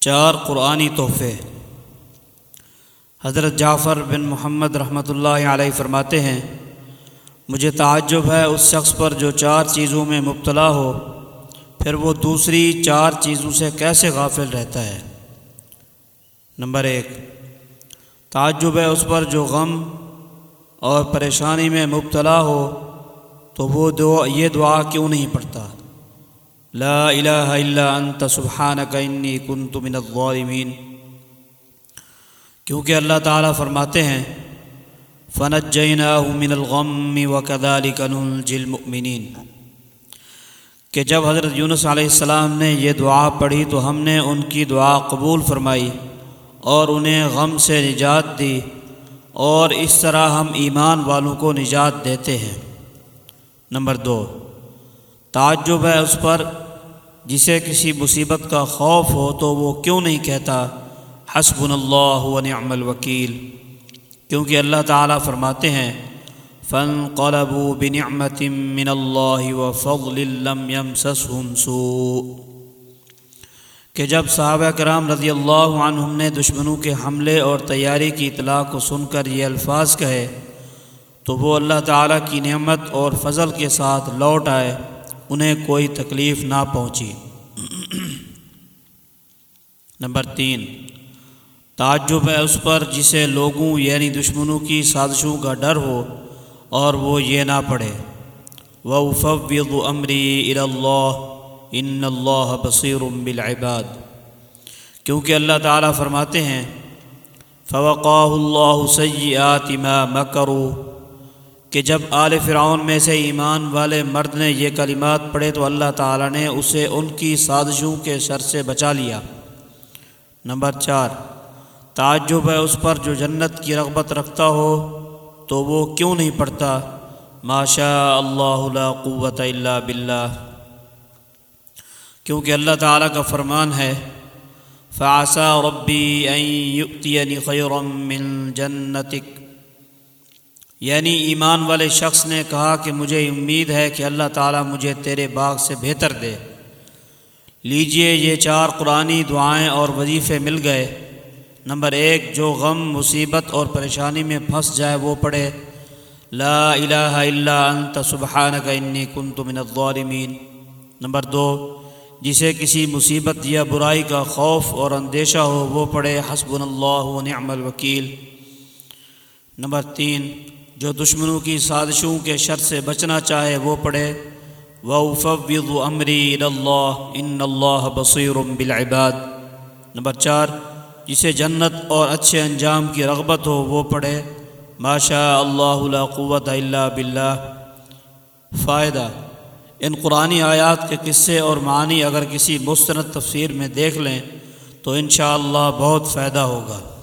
چار قرآنی تحفے۔ حضرت جعفر بن محمد رحمۃ اللہ علیہ فرماتے ہیں، مجھے تعجب ہے اس شخص پر جو چار چیزوں میں مبتلا ہو، پھر وہ دوسری چار چیزوں سے کیسے غافل رہتا ہے۔ نمبر ایک، تعجب ہے اس پر جو غم اور پریشانی میں مبتلا ہو، تو وہ دعا، یہ دعا کیوں نہیں پڑھتا؟ لا الہ الا انت سبحانک انی کنت من الظالمین کیونکہ اللہ تعالیٰ فرماتے ہیں فنجیناہ من الغم وکذالک ننجی المؤمنین کہ جب حضرت یونس علیہ السلام نے یہ دعا پڑھی تو ہم نے ان کی دعا قبول فرمائی اور انہیں غم سے نجات دی اور اس طرح ہم ایمان والوں کو نجات دیتے ہیں۔ نمبر دو۔ تعجب ہے اس پر، جسے کسی مصیبت کا خوف ہو تو وہ کیوں نہیں کہتا حسب اللہ و نعم الوکیل۔ کیونکہ اللہ تعالیٰ فرماتے ہیں فن قلبو بنعمت من اللہ و فضل لم يمسسهم سوء۔ کہ جب صحابہ کرام رضی اللہ عنہم نے دشمنوں کے حملے اور تیاری کی اطلاع کو سن کر یہ الفاظ کہے، تو وہ اللہ تعالیٰ کی نعمت اور فضل کے ساتھ لوٹ آئے۔ انہیں کوئی تکلیف نہ پہنچی۔ نمبر تین، تعجب ہے اس پر جسے لوگوں یعنی دشمنوں کی سازشوں کا ڈر ہو اور وہ یہ نہ پڑھے۔ وہ فوض امری اللہ ان اللہ بصیر بالعباد۔ کیونکہ اللہ تعالیٰ فرماتے ہیں فوقاہ اللہ سیئات ما مکرو کہ جب آل فرعون میں سے ایمان والے مرد نے یہ کلمات پڑھے تو اللہ تعالیٰ نے اسے ان کی سازشوں کے شر سے بچا لیا۔ نمبر چار، تعجب ہے اس پر جو جنت کی رغبت رکھتا ہو تو وہ کیوں نہیں پڑھتا؟ ماشا اللہ لا قوت الا باللہ۔ کیونکہ اللہ تعالیٰ کا فرمان ہے فعصا ربی ان یؤتینی خیرا من جنتک یعنی ایمان والے شخص نے کہا کہ مجھے امید ہے کہ اللہ تعالیٰ مجھے تیرے باغ سے بہتر دے۔ لیجیے یہ چار قرآنی دعائیں اور وظیفے مل گئے۔ نمبر ایک، جو غم، مصیبت اور پریشانی میں پھنس جائے وہ پڑھے۔ لا الہ الا انت، سبحانک انی کنت من الظالمین۔ نمبر دو، جسے کسی مصیبت یا برائی کا خوف اور اندیشہ ہو وہ پڑھے۔ حسب اللہ و نعم الوکیل۔ نمبر تین جو دشمنوں کی سازشوں کے شر سے بچنا چاہے وہ پڑھے۔ وفوض امری اللہ ان اللہ بصیر بالعباد۔ نمبر چار، جسے جنت اور اچھے انجام کی رغبت ہو وہ پڑھے۔ ماشا اللہ لا قوت الا باللہ فائدہ، ان قرآنی آیات کے قصے اور معنی اگر کسی مستند تفسیر میں دیکھ لیں تو انشاءاللہ بہت فائدہ ہوگا۔